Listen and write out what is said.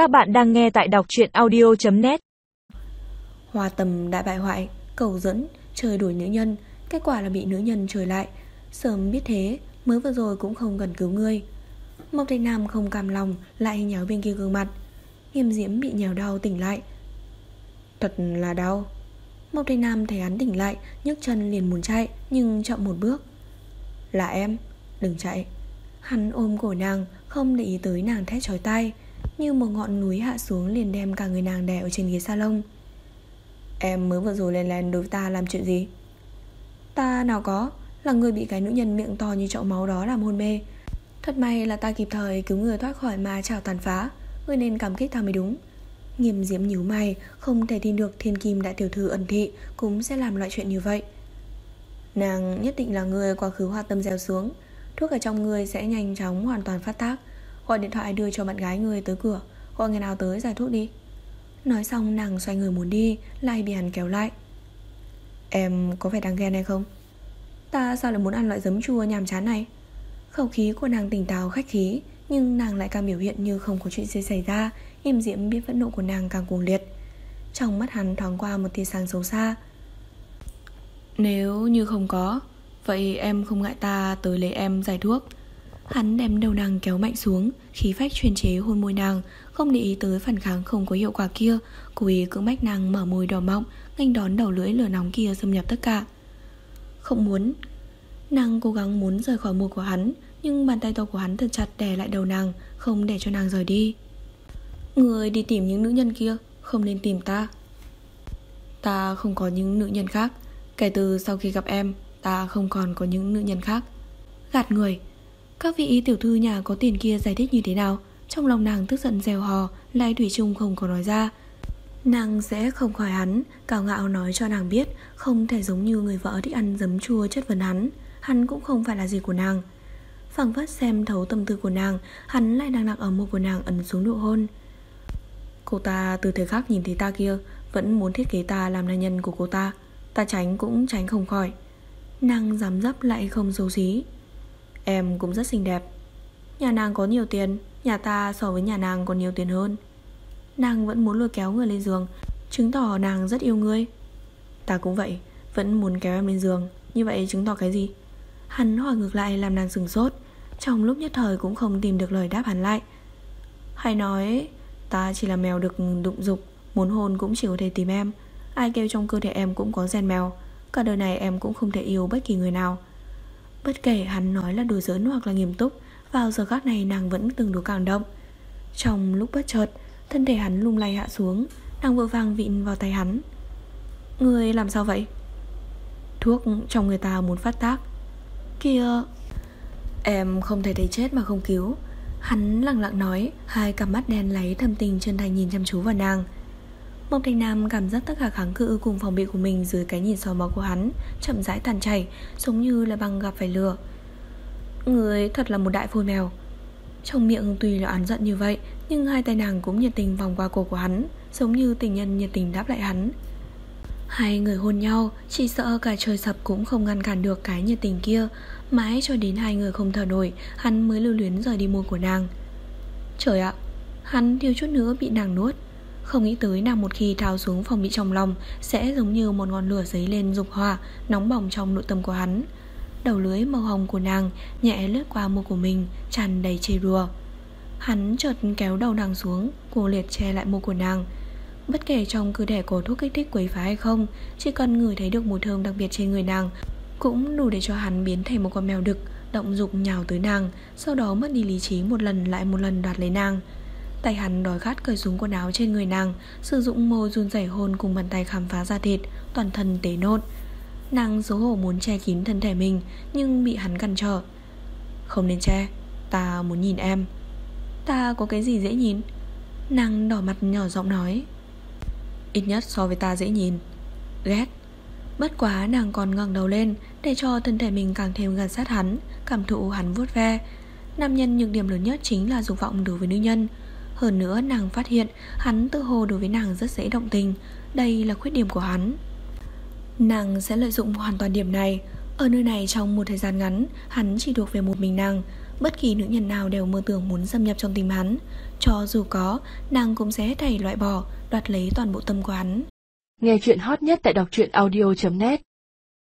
Các bạn đang nghe tại đọc truyện audio.net Hoa tầm đại bại hoại, cầu dẫn, chơi đuổi nữ nhân, kết quả là bị nữ nhân trời lại. Sớm biết thế, mới vừa rồi cũng không cần cứu ngươi. Mộc Thanh Nam không cam lòng, lại nhéo bên kia gương mặt. Nghiêm diễm bị nhèo đau tỉnh lại. Thật là đau. Mộc Thanh Nam thấy hắn tỉnh lại, nhấc chân liền muốn chạy, nhưng chậm một bước. Là em, đừng chạy. Hắn ôm cổ nàng, không để ý tới nàng thét chói tai. Như một ngọn núi hạ xuống liền đem cả người nàng đè ở trên ghế salon. Em mới vừa rồi lên lén đối với ta làm chuyện gì? Ta nào có, Là người bị cái nữ nhân miệng to như chậu máu đó làm hôn mê. Thật may là ta kịp thời cứu người thoát khỏi ma trào tàn phá, Người nên cảm kích ta mới đúng. Nghiêm diễm nhíu mày, Không thể tin được thiên kim đại tiểu thư ẩn thị Cũng sẽ làm loại chuyện như vậy. Nàng nhất định là người quá khứ hoa tâm gieo xuống, Thuốc ở trong người sẽ nhanh chóng hoàn toàn phát tác. Gọi điện thoại đưa cho bạn gái người tới cửa. Gọi người nào tới giải thuốc đi. Nói xong, nàng xoay người muốn đi, Lại bị hắn kéo lại. Em có phải đang ghen hay không? Ta sao lại muốn ăn loại giấm chua nhàm chán này? Khẩu khí của nàng tỉnh táo khách khí, Nhưng nàng lại càng biểu hiện như không có chuyện gì xảy ra, Im diễm biết phẫn nộ của nàng càng cuồng liệt. Trong mắt hắn thoáng qua một tia sáng xấu xa. Nếu như không có, Vậy em không ngại ta tới lấy em giải thuốc. Hắn đem đầu nàng kéo mạnh xuống, Khí phách truyền chế hôn môi nàng, Không để ý tới phản kháng không có hiệu quả kia, Cố ý cưỡng bách nàng mở môi đỏ mọng Nganh đón đầu lưỡi lửa nóng kia xâm nhập tất cả. Không muốn. Nàng cố gắng muốn rời khỏi môi của hắn, Nhưng bàn tay to của hắn thật chặt đè lại đầu nàng, Không để cho nàng rời đi. Người đi tìm những nữ nhân kia, Không nên tìm ta. Ta không có những nữ nhân khác. Kể từ sau khi gặp em, Ta không còn có những nữ nhân khác. Gạt người các vị tiểu thư nhà có tiền kia giải thích như thế nào? Trong lòng nàng tức giận rèo hò Lại Thủy Trung không có nói ra. Nàng sẽ không khỏi hắn Cao ngạo nói cho nàng biết, Không thể giống như người vợ thích ăn giấm chua chất vấn hắn. Hắn cũng không phải là gì của nàng. Phẳng phất xem thấu tâm tư của nàng, Hắn lại đang nặng ở môi của nàng ấn xuống nụ hôn. Cô ta từ thời khắc nhìn thấy ta kia, Vẫn muốn thiết kế ta làm nam nhân của cô ta. Ta tránh cũng tránh không khỏi. Nàng dám dấp lại không dấu xí. Em cũng rất xinh đẹp. Nhà nàng có nhiều tiền, Nhà ta so với nhà nàng còn nhiều tiền hơn. Nàng vẫn muốn lôi kéo người lên giường, Chứng tỏ nàng rất yêu ngươi. Ta cũng vậy, Vẫn muốn kéo em lên giường. Như vậy chứng tỏ cái gì? Hắn hỏi ngược lại làm nàng sừng sốt. Trong lúc nhất thời cũng không tìm được lời đáp hắn lại. Hay nói, Ta chỉ là mèo được đụng dục, Muốn hôn cũng chỉ có thể tìm em. Ai kêu trong cơ thể em cũng có gen mèo. Cả đời này em cũng không thể yêu bất kỳ người nào. Bất kể hắn nói là đùa giỡn hoặc là nghiêm túc, Vào giờ khác này nàng vẫn từng đủ cảm động. Trong lúc bất chợt, Thân thể hắn lung lay hạ xuống, Nàng vội vàng vịn vào tay hắn. Người làm sao vậy? Thuốc trong người ta muốn phát tác. Kìa, Em không thể thấy chết mà không cứu. Hắn lặng lặng nói, Hai cặp mắt đen lấy thâm tình chân thành nhìn chăm chú vào nàng. Mộc Thành Nam cảm giác tất cả kháng cự cùng phòng bị của mình dưới cái nhìn soi mó của hắn chậm rãi tàn chảy, giống như là băng gặp phải lửa. Người thật là một đại phôi mèo. Trong miệng tuy là oán giận như vậy, nhưng hai tay nàng cũng nhiệt tình vòng qua cổ của hắn, giống như tình nhân nhiệt tình đáp lại hắn. Hai người hôn nhau, chỉ sợ cả trời sập cũng không ngăn cản được cái nhiệt tình kia, mãi cho đến hai người không thở nổi, hắn mới lưu luyến rời đi môi của nàng. Trời ạ, hắn thiếu chút nữa bị nàng nuốt. Không nghĩ tới nàng một khi tháo xuống phòng bị trong lòng, Sẽ giống như một ngọn lửa dấy lên dục hỏa, Nóng bỏng trong nội tâm của hắn. Đầu lưới màu hồng của nàng Nhẹ lướt qua môi của mình, tràn đầy chê đùa. Hắn chợt kéo đầu nàng xuống Cô liệt che lại môi của nàng. Bất kể trong cơ thể có thuốc kích thích quấy phá hay không, Chỉ cần người thấy được mùi thơm đặc biệt trên người nàng, Cũng đủ để cho hắn biến thành một con mèo đực, Động dục nhào tới nàng, Sau đó mất đi lý trí một lần lại một lần đoạt lấy nàng. Tay hắn đói khát cởi xuống quần áo trên người nàng, Sử dụng môi run rẩy hôn cùng bàn tay khám phá da thịt, Toàn thân tế nốt. Nàng xấu hổ muốn che kín thân thể mình, Nhưng bị hắn cản trở. Không nên che, Ta muốn nhìn em. Ta có cái gì dễ nhìn? Nàng đỏ mặt nhỏ giọng nói. Ít nhất so với ta dễ nhìn. Ghét. Bất quá nàng còn ngẩng đầu lên Để cho thân thể mình càng thêm gần sát hắn, Cảm thụ hắn vuốt ve. Nam nhân nhược điểm lớn nhất chính là dục vọng đối với nữ nhân hơn nữa nàng phát hiện Hắn tự hồ đối với nàng rất dễ động tình. Đây là khuyết điểm của hắn. Nàng sẽ lợi dụng hoàn toàn điểm này. Ở nơi này trong một thời gian ngắn Hắn chỉ thuộc về một mình nàng. Bất kỳ nữ nhân nào đều mơ tưởng muốn xâm nhập trong tim hắn. Cho dù có, nàng cũng sẽ thầy loại bỏ Đoạt lấy toàn bộ tâm của hắn. Nghe chuyện hot nhất tại đọc truyện audio.net